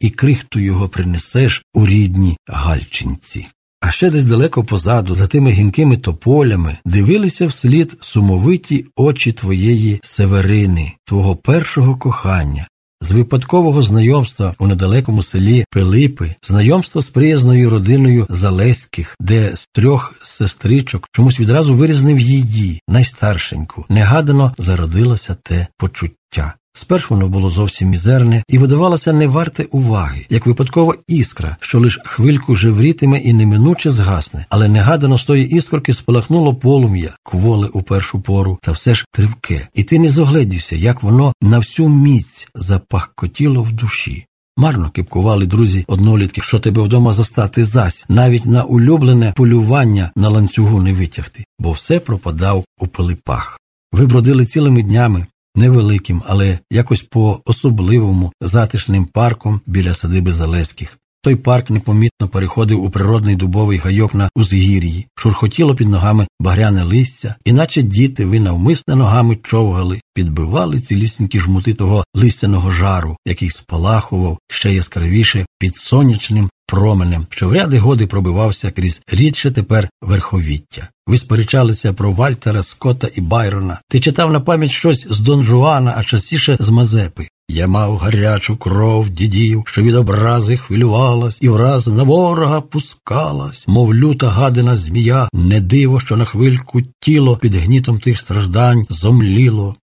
і крихту його принесеш у рідні Гальчинці. А ще десь далеко позаду, за тими гінкими тополями, дивилися вслід сумовиті очі твоєї Северини, твого першого кохання, з випадкового знайомства у недалекому селі Пилипи, знайомства з приязною родиною Залеських, де з трьох сестричок чомусь відразу вирізнив її, найстаршеньку, негадано зародилося те почуття. Спершу воно було зовсім мізерне і видавалося не варте уваги, як випадкова іскра, що лиш хвильку живрітиме і неминуче згасне, але негадано з тої іскорки спалахнуло полум'я, кволи у першу пору, та все ж тривке, і ти не зогледівся, як воно на всю міць запахкотіло в душі. Марно кипкували друзі однолітки, що тебе вдома застати зась, навіть на улюблене полювання на ланцюгу не витягти, бо все пропадав у пилипах. Ви бродили цілими днями, невеликим, але якось по особливому затишним парком біля садиби Залеських. Той парк непомітно переходив у природний дубовий гайок на узгір'ї, шурхотіло під ногами багряне листя, іначе діти ви навмисне ногами човгали, підбивали цілісінькі жмути того листяного жару, який спалахував ще яскравіше під сонячним променем, що в ряди годи пробивався крізь рідше тепер верховіття. Ви сперечалися про Вальтера, Скотта і Байрона. Ти читав на пам'ять щось з Дон Жуана, а частіше з Мазепи. Я мав гарячу кров дідів, що від образи хвилювалась, і враз на ворога пускалась, мов люта гадина змія, не диво, що на хвильку тіло під гнітом тих страждань зомліло.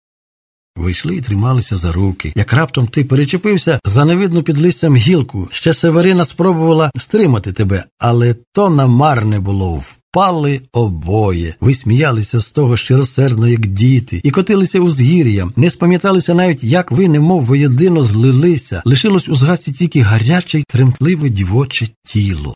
Вийшли і трималися за руки. Як раптом ти перечепився за невидну під листям гілку, ще Северина спробувала стримати тебе, але то намарне було Впали обоє, ви сміялися з того щиросердно, як діти, і котилися узгір'ям, не спам'яталися навіть, як ви, немов воєдино злилися, лишилось у згасі тільки гаряче й тремтливе дівоче тіло.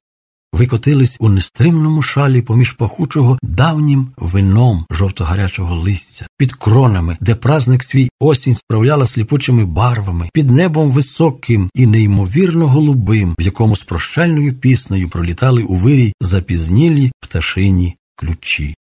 Ви котились у нестримному шалі поміж пахучого давнім вином жовто-гарячого листя, під кронами, де празник свій осінь справляла сліпучими барвами, під небом високим і неймовірно голубим, в якому з прощальною піснею пролітали у вирій запізнілі пташині ключі.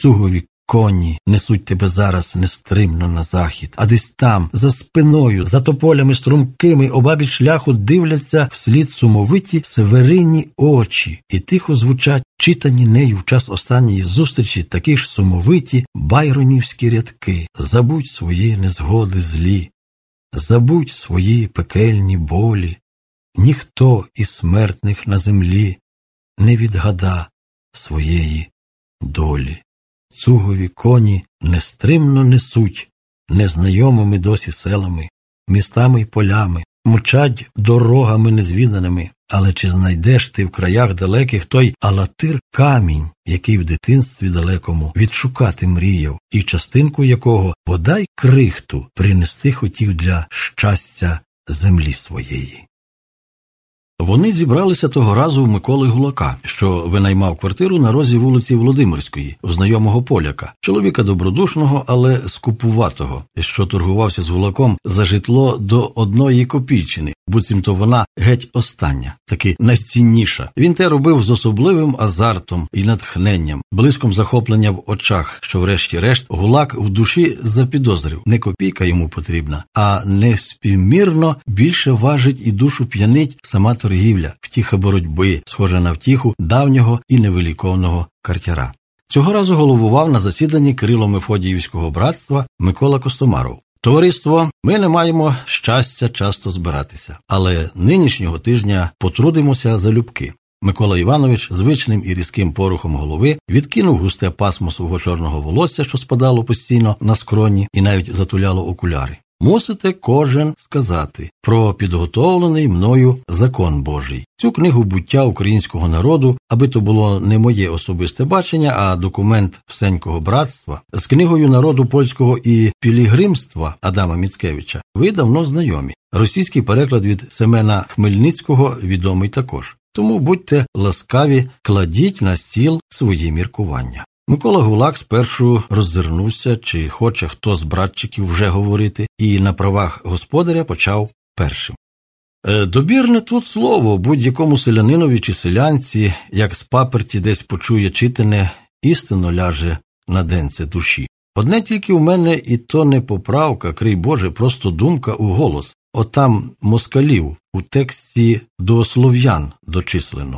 Цугові Коні несуть тебе зараз нестримно на захід, а десь там, за спиною, за тополями струмкими, обабіч шляху дивляться вслід сумовиті северинні очі, і тихо звучать читані нею в час останньої зустрічі такі ж сумовиті байронівські рядки. Забудь свої незгоди злі, забудь свої пекельні болі, ніхто із смертних на землі не відгада своєї долі цугові коні нестримно несуть незнайомими досі селами, містами й полями, мчать дорогами незвіданими, але чи знайдеш ти в краях далеких той алатир камінь, який в дитинстві далекому відшукати мріяв, і частинку якого подай крихту принести хотів для щастя землі своєї. Вони зібралися того разу в Миколи Гулака, що винаймав квартиру на розі вулиці Володимирської, в знайомого поляка, чоловіка добродушного, але скупуватого, що торгувався з Гулаком за житло до одної копійчини, буцімто вона геть остання, таки найцінніша. Він те робив з особливим азартом і натхненням, блиском захоплення в очах, що, врешті-решт, гулак в душі запідозрив. Не копійка йому потрібна, а неспівмірно більше важить і душу п'янить сама торгівля, втіха боротьби, схожа на втіху давнього і невеликовного картяра. Цього разу головував на засіданні Кирило Мефодіївського братства Микола Костомаров. Товариство, ми не маємо щастя часто збиратися, але нинішнього тижня потрудимося залюбки. Микола Іванович звичним і різким порухом голови відкинув густе пасмо свого чорного волосся, що спадало постійно на скроні, і навіть затуляло окуляри. Мусите кожен сказати про підготовлений мною закон Божий, цю книгу буття українського народу, аби то було не моє особисте бачення, а документ всенького братства з книгою народу польського і пілігримства Адама Міцкевича. Ви давно знайомі. Російський переклад від Семена Хмельницького відомий також. Тому будьте ласкаві, кладіть на стіл свої міркування. Микола Гулак спершу роззирнувся, чи хоче хто з братчиків вже говорити, і на правах господаря почав першим. «Е, добірне тут слово будь-якому селянинові чи селянці, як з паперті десь почує читане, істинно ляже на денце душі. Одне тільки в мене і то не поправка, крий Боже, просто думка у голос. отам москалів у тексті до слов'ян дочислено?